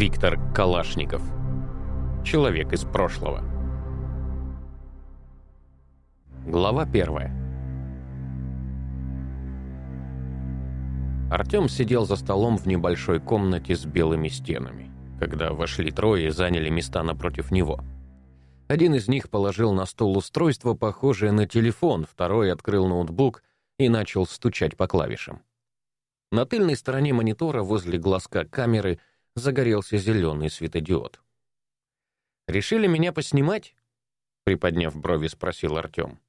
Виктор Калашников. Человек из прошлого. Глава первая. Артем сидел за столом в небольшой комнате с белыми стенами, когда вошли трое и заняли места напротив него. Один из них положил на стол устройство, похожее на телефон, второй открыл ноутбук и начал стучать по клавишам. На тыльной стороне монитора возле глазка камеры загорелся зеленый светодиод. «Решили меня поснимать?» — приподняв брови, спросил Артем.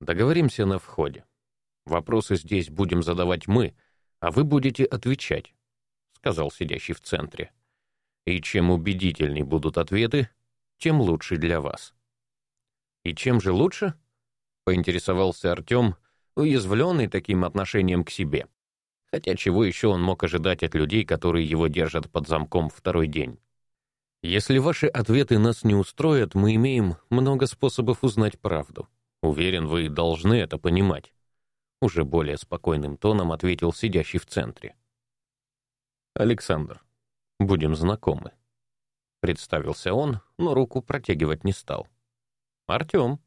«Договоримся на входе. Вопросы здесь будем задавать мы, а вы будете отвечать», — сказал сидящий в центре. «И чем убедительней будут ответы, тем лучше для вас». «И чем же лучше?» — поинтересовался Артем, уязвленный таким отношением к себе. Хотя чего еще он мог ожидать от людей, которые его держат под замком второй день? Если ваши ответы нас не устроят, мы имеем много способов узнать правду. Уверен, вы должны это понимать. Уже более спокойным тоном ответил сидящий в центре. Александр, будем знакомы. Представился он, но руку протягивать не стал. Артем.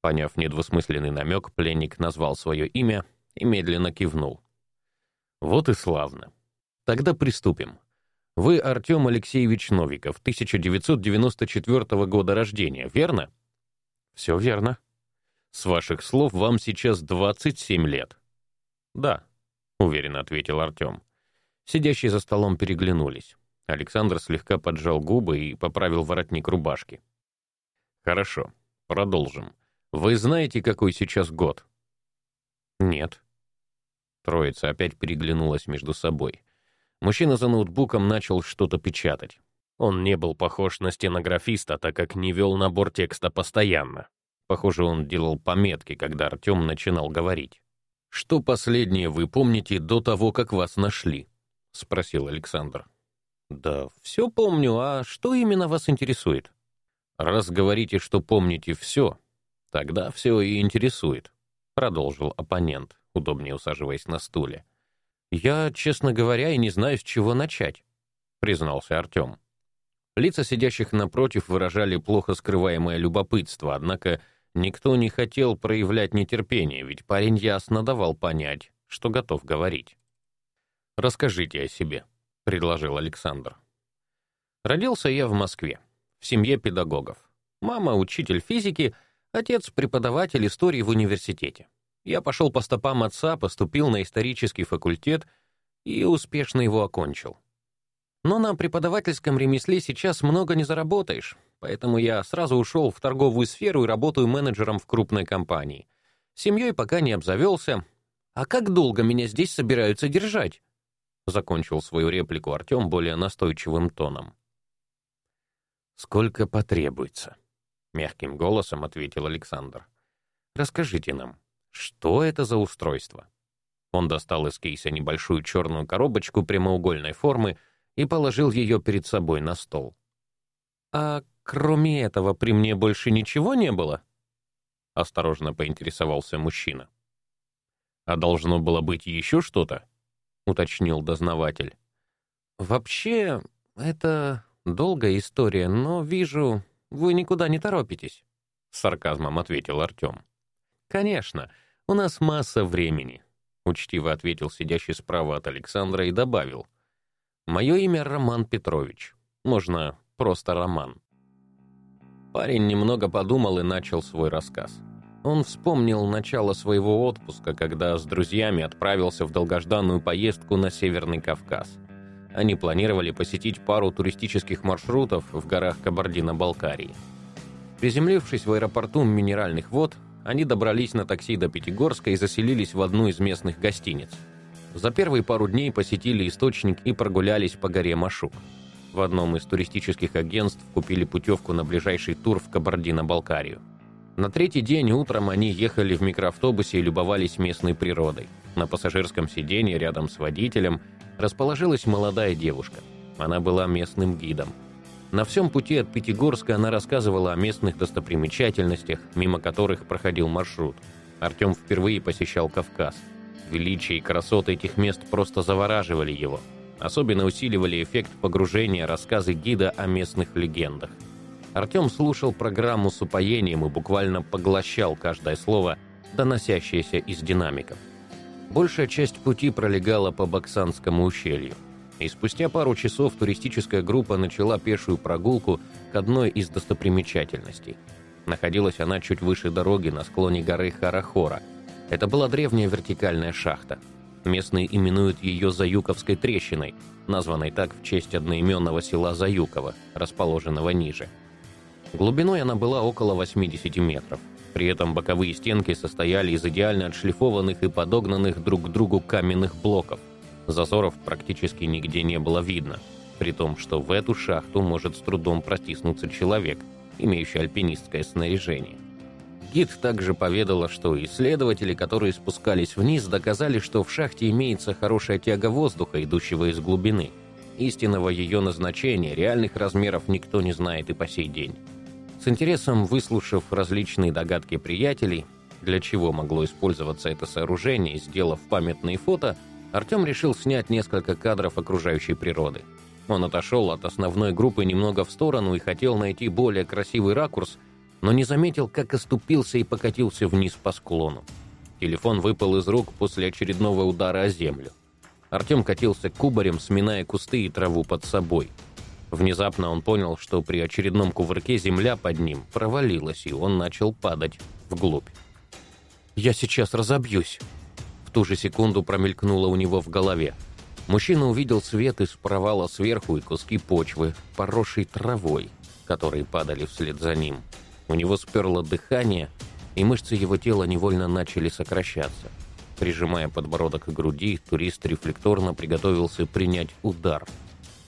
Поняв недвусмысленный намек, пленник назвал свое имя и медленно кивнул. Вот и славно. Тогда приступим. Вы Артем Алексеевич Новиков, 1994 года рождения, верно? Все верно. С ваших слов вам сейчас 27 лет. Да, уверенно ответил Артем. Сидящие за столом переглянулись. Александр слегка поджал губы и поправил воротник рубашки. Хорошо, продолжим. Вы знаете, какой сейчас год? Нет. Троица опять переглянулась между собой. Мужчина за ноутбуком начал что-то печатать. Он не был похож на стенографиста, так как не вел набор текста постоянно. Похоже, он делал пометки, когда Артем начинал говорить. «Что последнее вы помните до того, как вас нашли?» — спросил Александр. «Да все помню, а что именно вас интересует?» «Раз говорите, что помните все, тогда все и интересует», — продолжил оппонент удобнее усаживаясь на стуле. «Я, честно говоря, и не знаю, с чего начать», — признался Артем. Лица сидящих напротив выражали плохо скрываемое любопытство, однако никто не хотел проявлять нетерпение, ведь парень ясно давал понять, что готов говорить. «Расскажите о себе», — предложил Александр. «Родился я в Москве, в семье педагогов. Мама — учитель физики, отец — преподаватель истории в университете. Я пошел по стопам отца, поступил на исторический факультет и успешно его окончил. Но на преподавательском ремесле сейчас много не заработаешь, поэтому я сразу ушел в торговую сферу и работаю менеджером в крупной компании. Семьей пока не обзавелся. А как долго меня здесь собираются держать? Закончил свою реплику Артем более настойчивым тоном. «Сколько потребуется?» — мягким голосом ответил Александр. «Расскажите нам, что это за устройство? Он достал из кейса небольшую черную коробочку прямоугольной формы и положил ее перед собой на стол. «А кроме этого при мне больше ничего не было?» — осторожно поинтересовался мужчина. «А должно было быть еще что-то?» — уточнил дознаватель. «Вообще, это долгая история, но вижу, вы никуда не торопитесь», — с сарказмом ответил Артем. «Конечно, у нас масса времени», — учтиво ответил сидящий справа от Александра и добавил. «Мое имя Роман Петрович. Можно просто Роман». Парень немного подумал и начал свой рассказ. Он вспомнил начало своего отпуска, когда с друзьями отправился в долгожданную поездку на Северный Кавказ. Они планировали посетить пару туристических маршрутов в горах Кабардино-Балкарии. Приземлившись в аэропорту Минеральных вод, они добрались на такси до Пятигорска и заселились в одну из местных гостиниц. За первые пару дней посетили источник и прогулялись по горе Машук. В одном из туристических агентств купили путевку на ближайший тур в Кабардино-Балкарию. На третий день утром они ехали в микроавтобусе и любовались местной природой. На пассажирском сиденье рядом с водителем расположилась молодая девушка. Она была местным гидом. На всем пути от Пятигорска она рассказывала о местных достопримечательностях, мимо которых проходил маршрут. Артем впервые посещал Кавказ. Величие и красоты этих мест просто завораживали его. Особенно усиливали эффект погружения рассказы гида о местных легендах. Артем слушал программу с упоением и буквально поглощал каждое слово, доносящееся из динамиков. Большая часть пути пролегала по Баксанскому ущелью. И спустя пару часов туристическая группа начала пешую прогулку к одной из достопримечательностей. Находилась она чуть выше дороги на склоне горы Харахора. Это была древняя вертикальная шахта. Местные именуют ее Заюковской трещиной, названной так в честь одноименного села Заюково, расположенного ниже. Глубиной она была около 80 метров. При этом боковые стенки состояли из идеально отшлифованных и подогнанных друг к другу каменных блоков. Зазоров практически нигде не было видно, при том, что в эту шахту может с трудом протиснуться человек, имеющий альпинистское снаряжение. Гид также поведала, что исследователи, которые спускались вниз, доказали, что в шахте имеется хорошая тяга воздуха, идущего из глубины. Истинного ее назначения, реальных размеров никто не знает и по сей день. С интересом выслушав различные догадки приятелей, для чего могло использоваться это сооружение, сделав памятные фото, Артем решил снять несколько кадров окружающей природы. Он отошел от основной группы немного в сторону и хотел найти более красивый ракурс, но не заметил, как оступился и покатился вниз по склону. Телефон выпал из рук после очередного удара о землю. Артем катился кубарем, сминая кусты и траву под собой. Внезапно он понял, что при очередном кувырке земля под ним провалилась, и он начал падать вглубь. «Я сейчас разобьюсь!» В ту же секунду промелькнуло у него в голове. Мужчина увидел свет из провала сверху и куски почвы, поросшей травой, которые падали вслед за ним. У него сперло дыхание, и мышцы его тела невольно начали сокращаться. Прижимая подбородок к груди, турист рефлекторно приготовился принять удар.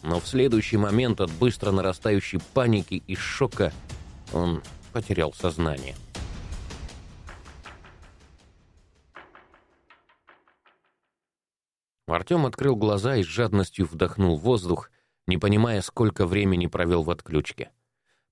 Но в следующий момент от быстро нарастающей паники и шока он потерял сознание. Артем открыл глаза и с жадностью вдохнул воздух, не понимая, сколько времени провел в отключке.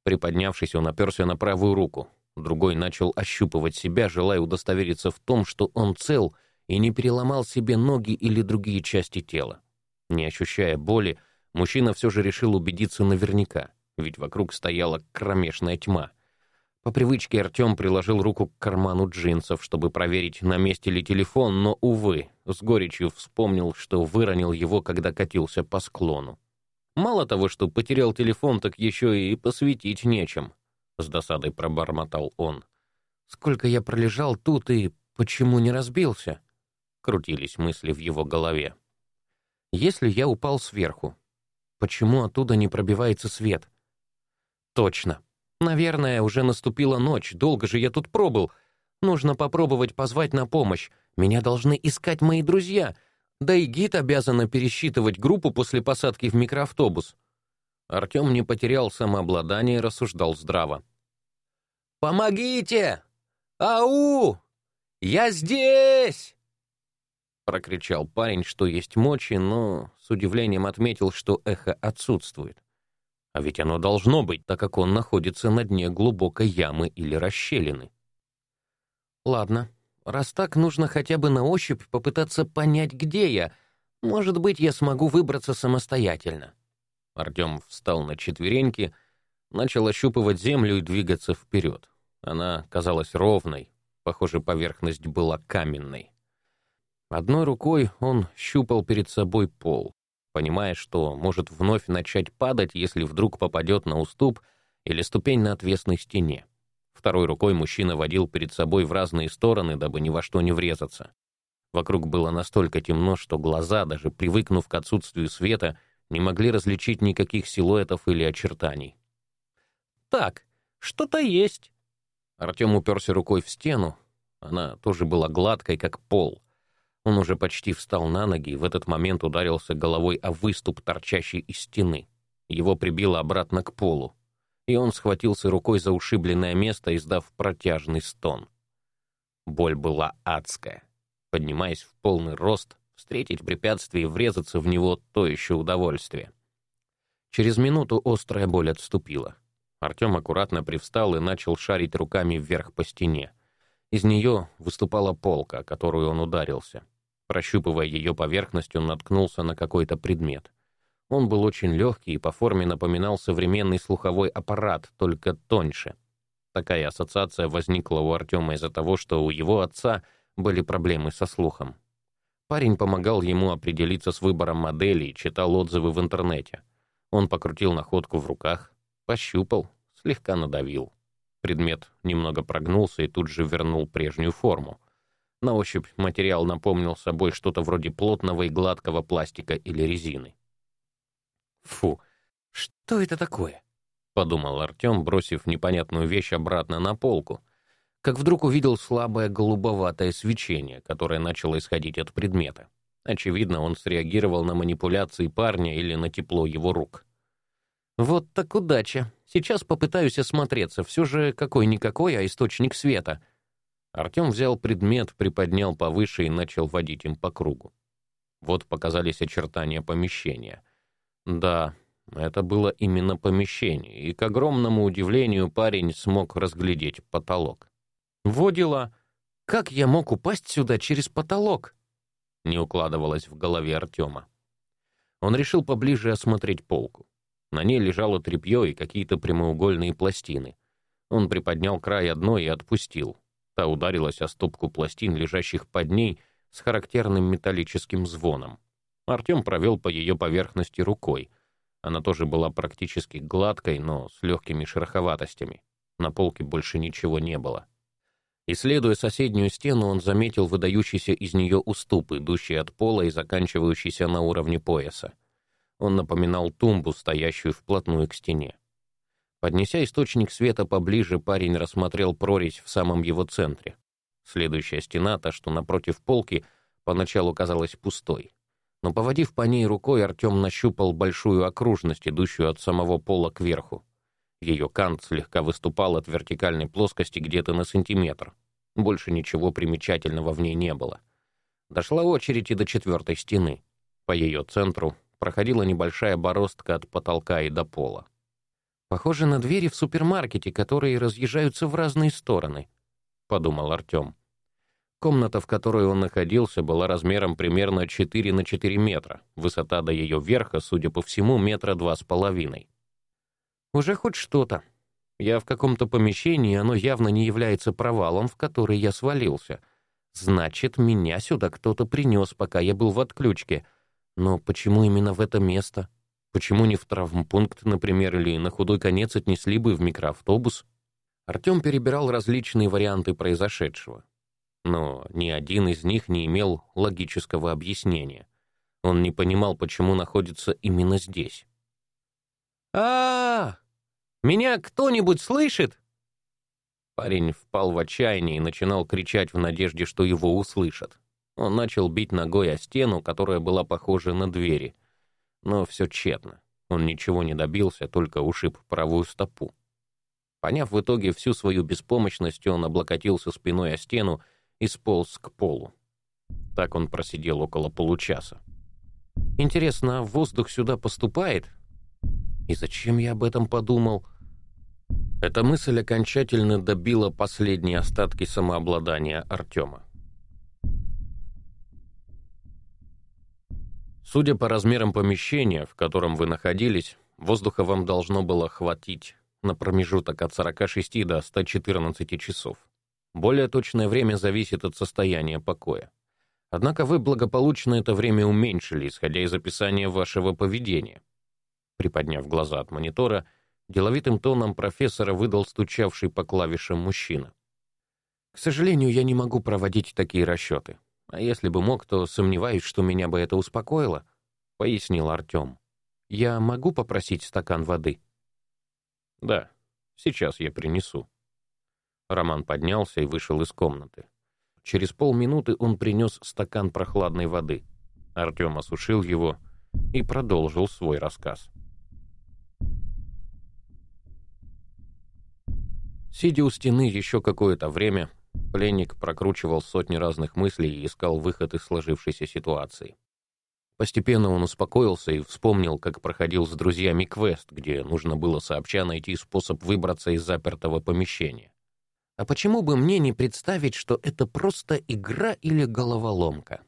Приподнявшись, он оперся на правую руку. Другой начал ощупывать себя, желая удостовериться в том, что он цел и не переломал себе ноги или другие части тела. Не ощущая боли, мужчина все же решил убедиться наверняка, ведь вокруг стояла кромешная тьма. По привычке Артем приложил руку к карману джинсов, чтобы проверить, на месте ли телефон, но, увы, с горечью вспомнил, что выронил его, когда катился по склону. Мало того, что потерял телефон, так еще и посветить нечем. С досадой пробормотал он. Сколько я пролежал тут и почему не разбился? Крутились мысли в его голове. Если я упал сверху, почему оттуда не пробивается свет? Точно. Наверное, уже наступила ночь, долго же я тут пробыл. Нужно попробовать позвать на помощь. Меня должны искать мои друзья — да и гид обязана пересчитывать группу после посадки в микроавтобус. Артем не потерял самообладание и рассуждал здраво. «Помогите! Ау! Я здесь!» Прокричал парень, что есть мочи, но с удивлением отметил, что эхо отсутствует. А ведь оно должно быть, так как он находится на дне глубокой ямы или расщелины. «Ладно, Раз так, нужно хотя бы на ощупь попытаться понять, где я. Может быть, я смогу выбраться самостоятельно. Артем встал на четвереньки, начал ощупывать землю и двигаться вперед. Она казалась ровной, похоже, поверхность была каменной. Одной рукой он щупал перед собой пол, понимая, что может вновь начать падать, если вдруг попадет на уступ или ступень на отвесной стене. Второй рукой мужчина водил перед собой в разные стороны, дабы ни во что не врезаться. Вокруг было настолько темно, что глаза, даже привыкнув к отсутствию света, не могли различить никаких силуэтов или очертаний. «Так, что-то есть». Артем уперся рукой в стену. Она тоже была гладкой, как пол. Он уже почти встал на ноги и в этот момент ударился головой о выступ, торчащий из стены. Его прибило обратно к полу и он схватился рукой за ушибленное место, издав протяжный стон. Боль была адская. Поднимаясь в полный рост, встретить препятствие и врезаться в него — то еще удовольствие. Через минуту острая боль отступила. Артем аккуратно привстал и начал шарить руками вверх по стене. Из нее выступала полка, которую он ударился. Прощупывая ее поверхность, он наткнулся на какой-то предмет. Он был очень легкий и по форме напоминал современный слуховой аппарат, только тоньше. Такая ассоциация возникла у Артема из-за того, что у его отца были проблемы со слухом. Парень помогал ему определиться с выбором модели читал отзывы в интернете. Он покрутил находку в руках, пощупал, слегка надавил. Предмет немного прогнулся и тут же вернул прежнюю форму. На ощупь материал напомнил собой что-то вроде плотного и гладкого пластика или резины. «Фу, что это такое?» — подумал Артем, бросив непонятную вещь обратно на полку, как вдруг увидел слабое голубоватое свечение, которое начало исходить от предмета. Очевидно, он среагировал на манипуляции парня или на тепло его рук. «Вот так удача. Сейчас попытаюсь осмотреться. Все же какой-никакой, а источник света». Артем взял предмет, приподнял повыше и начал водить им по кругу. Вот показались очертания помещения. Да, это было именно помещение, и, к огромному удивлению, парень смог разглядеть потолок. «Во дела! Как я мог упасть сюда через потолок?» Не укладывалось в голове Артема. Он решил поближе осмотреть полку. На ней лежало тряпье и какие-то прямоугольные пластины. Он приподнял край одной и отпустил. Та ударилась о стопку пластин, лежащих под ней, с характерным металлическим звоном. Артем провел по ее поверхности рукой. Она тоже была практически гладкой, но с легкими шероховатостями. На полке больше ничего не было. Исследуя соседнюю стену, он заметил выдающийся из нее уступ, идущий от пола и заканчивающийся на уровне пояса. Он напоминал тумбу, стоящую вплотную к стене. Поднеся источник света поближе, парень рассмотрел прорезь в самом его центре. Следующая стена, та, что напротив полки, поначалу казалась пустой. Но, поводив по ней рукой, Артем нащупал большую окружность, идущую от самого пола кверху. Ее кант слегка выступал от вертикальной плоскости где-то на сантиметр. Больше ничего примечательного в ней не было. Дошла очередь и до четвертой стены. По ее центру проходила небольшая бороздка от потолка и до пола. «Похоже на двери в супермаркете, которые разъезжаются в разные стороны», — подумал Артем. Комната, в которой он находился, была размером примерно 4 на 4 метра, высота до ее верха, судя по всему, метра два с половиной. Уже хоть что-то. Я в каком-то помещении, оно явно не является провалом, в который я свалился. Значит, меня сюда кто-то принес, пока я был в отключке — но почему именно в это место? Почему не в травмпункт, например, или на худой конец отнесли бы в микроавтобус? Артем перебирал различные варианты произошедшего. Но ни один из них не имел логического объяснения. Он не понимал, почему находится именно здесь. а, -а, -а! Меня кто-нибудь слышит?» Парень впал в отчаяние и начинал кричать в надежде, что его услышат. Он начал бить ногой о стену, которая была похожа на двери. Но все тщетно. Он ничего не добился, только ушиб правую стопу. Поняв в итоге всю свою беспомощность, он облокотился спиной о стену и сполз к полу. Так он просидел около получаса. Интересно, а воздух сюда поступает? И зачем я об этом подумал? Эта мысль окончательно добила последние остатки самообладания Артема. Судя по размерам помещения, в котором вы находились, воздуха вам должно было хватить на промежуток от 46 до 114 часов. Более точное время зависит от состояния покоя. Однако вы благополучно это время уменьшили, исходя из описания вашего поведения. Приподняв глаза от монитора, деловитым тоном профессора выдал стучавший по клавишам мужчина. К сожалению, я не могу проводить такие расчеты. А если бы мог, то сомневаюсь, что меня бы это успокоило, пояснил Артем. Я могу попросить стакан воды? Да, сейчас я принесу. Роман поднялся и вышел из комнаты. Через полминуты он принес стакан прохладной воды. Артем осушил его и продолжил свой рассказ. Сидя у стены еще какое-то время, Пленник прокручивал сотни разных мыслей и искал выход из сложившейся ситуации. Постепенно он успокоился и вспомнил, как проходил с друзьями квест, где нужно было сообща найти способ выбраться из запертого помещения. А почему бы мне не представить, что это просто игра или головоломка?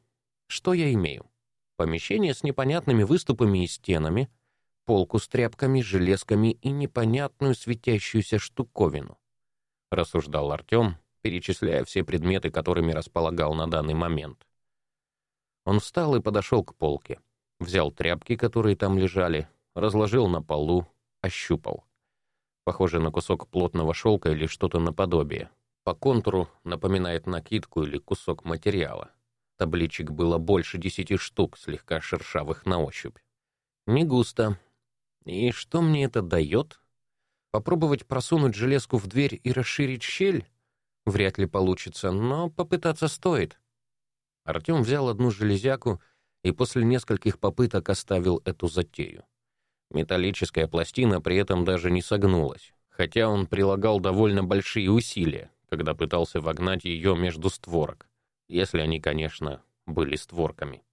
Что я имею? Помещение с непонятными выступами и стенами, полку с тряпками, железками и непонятную светящуюся штуковину. Рассуждал Артем, перечисляя все предметы, которыми располагал на данный момент. Он встал и подошел к полке. Взял тряпки, которые там лежали, разложил на полу, ощупал. Похоже на кусок плотного шелка или что-то наподобие. По контуру напоминает накидку или кусок материала. Табличек было больше десяти штук, слегка шершавых на ощупь. Не густо. И что мне это дает? Попробовать просунуть железку в дверь и расширить щель? Вряд ли получится, но попытаться стоит. Артем взял одну железяку и после нескольких попыток оставил эту затею. Металлическая пластина при этом даже не согнулась, хотя он прилагал довольно большие усилия, когда пытался вогнать ее между створок, если они, конечно, были створками.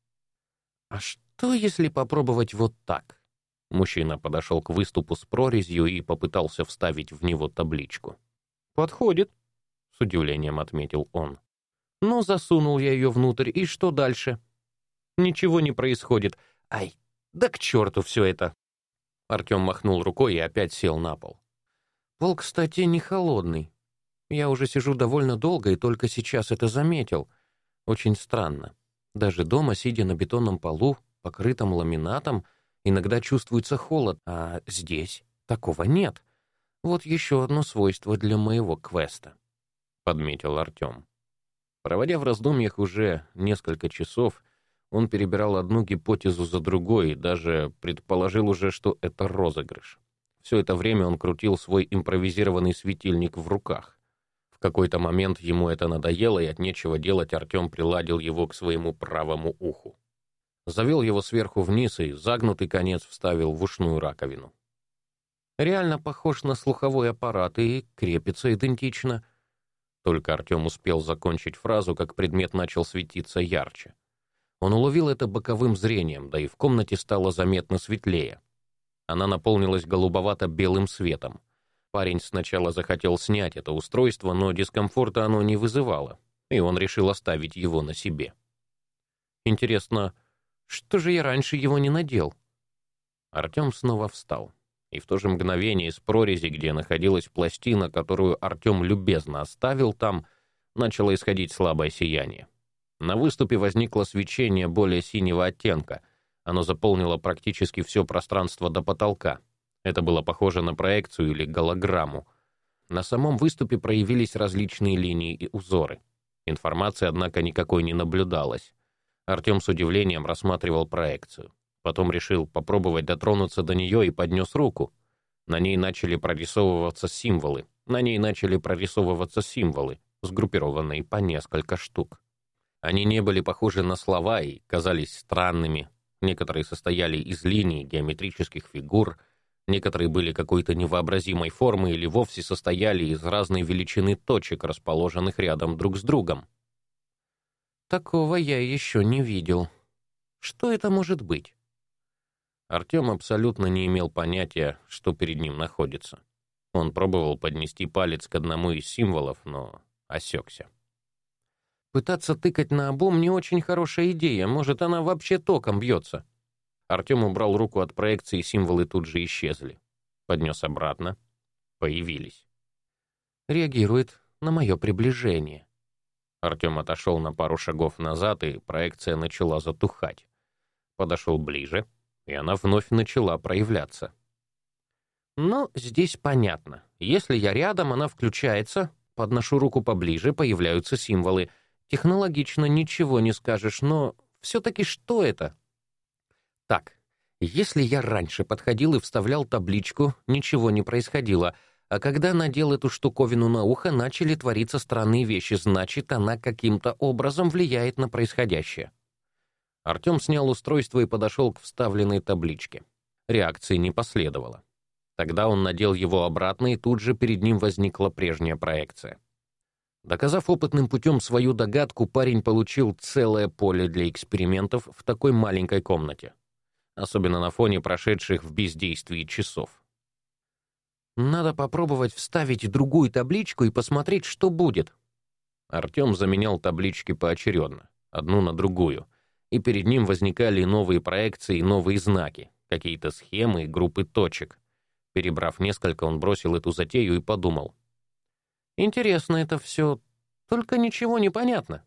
«А что, если попробовать вот так?» Мужчина подошел к выступу с прорезью и попытался вставить в него табличку. «Подходит», — с удивлением отметил он. Но засунул я ее внутрь, и что дальше? Ничего не происходит. Ай, да к черту все это. Артем махнул рукой и опять сел на пол. Пол, кстати, не холодный. Я уже сижу довольно долго и только сейчас это заметил. Очень странно. Даже дома, сидя на бетонном полу, покрытом ламинатом, иногда чувствуется холод, а здесь такого нет. Вот еще одно свойство для моего квеста, — подметил Артем. Проводя в раздумьях уже несколько часов, он перебирал одну гипотезу за другой и даже предположил уже, что это розыгрыш. Все это время он крутил свой импровизированный светильник в руках. В какой-то момент ему это надоело, и от нечего делать Артем приладил его к своему правому уху. Завел его сверху вниз и загнутый конец вставил в ушную раковину. Реально похож на слуховой аппарат и крепится идентично — только Артем успел закончить фразу, как предмет начал светиться ярче. Он уловил это боковым зрением, да и в комнате стало заметно светлее. Она наполнилась голубовато-белым светом. Парень сначала захотел снять это устройство, но дискомфорта оно не вызывало, и он решил оставить его на себе. Интересно, что же я раньше его не надел? Артем снова встал и в то же мгновение из прорези, где находилась пластина, которую Артем любезно оставил там, начало исходить слабое сияние. На выступе возникло свечение более синего оттенка. Оно заполнило практически все пространство до потолка. Это было похоже на проекцию или голограмму. На самом выступе проявились различные линии и узоры. Информации, однако, никакой не наблюдалось. Артем с удивлением рассматривал проекцию. Потом решил попробовать дотронуться до нее и поднес руку. На ней начали прорисовываться символы. На ней начали прорисовываться символы, сгруппированные по несколько штук. Они не были похожи на слова и казались странными. Некоторые состояли из линий, геометрических фигур, некоторые были какой-то невообразимой формы или вовсе состояли из разной величины точек, расположенных рядом друг с другом. Такого я еще не видел. Что это может быть? Артем абсолютно не имел понятия, что перед ним находится. Он пробовал поднести палец к одному из символов, но осекся. «Пытаться тыкать на обум не очень хорошая идея, может, она вообще током бьется». Артем убрал руку от проекции, символы тут же исчезли. Поднес обратно. Появились. «Реагирует на мое приближение». Артем отошел на пару шагов назад, и проекция начала затухать. Подошел ближе — и она вновь начала проявляться. Ну, здесь понятно. Если я рядом, она включается, подношу руку поближе, появляются символы. Технологично ничего не скажешь, но все-таки что это? Так, если я раньше подходил и вставлял табличку, ничего не происходило, а когда надел эту штуковину на ухо, начали твориться странные вещи, значит, она каким-то образом влияет на происходящее. Артем снял устройство и подошел к вставленной табличке. Реакции не последовало. Тогда он надел его обратно, и тут же перед ним возникла прежняя проекция. Доказав опытным путем свою догадку, парень получил целое поле для экспериментов в такой маленькой комнате, особенно на фоне прошедших в бездействии часов. Надо попробовать вставить другую табличку и посмотреть, что будет. Артем заменял таблички поочередно, одну на другую — и перед ним возникали новые проекции и новые знаки, какие-то схемы и группы точек. Перебрав несколько, он бросил эту затею и подумал. «Интересно это все, только ничего не понятно».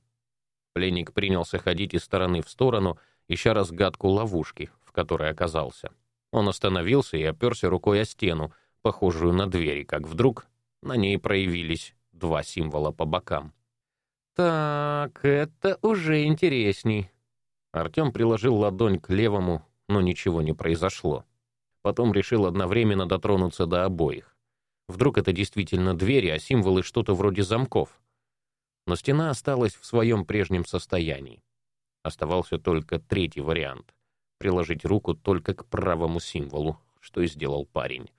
Пленник принялся ходить из стороны в сторону, ища разгадку ловушки, в которой оказался. Он остановился и оперся рукой о стену, похожую на двери, как вдруг на ней проявились два символа по бокам. «Так, это уже интересней». Артем приложил ладонь к левому, но ничего не произошло. Потом решил одновременно дотронуться до обоих. Вдруг это действительно двери, а символы что-то вроде замков. Но стена осталась в своем прежнем состоянии. Оставался только третий вариант — приложить руку только к правому символу, что и сделал парень.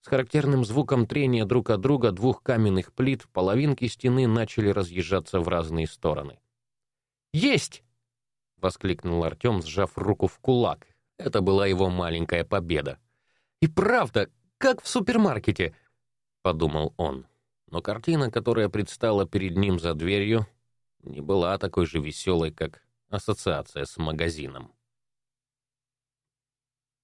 С характерным звуком трения друг от друга двух каменных плит половинки стены начали разъезжаться в разные стороны. «Есть!» — воскликнул Артем, сжав руку в кулак. Это была его маленькая победа. «И правда, как в супермаркете!» — подумал он. Но картина, которая предстала перед ним за дверью, не была такой же веселой, как ассоциация с магазином.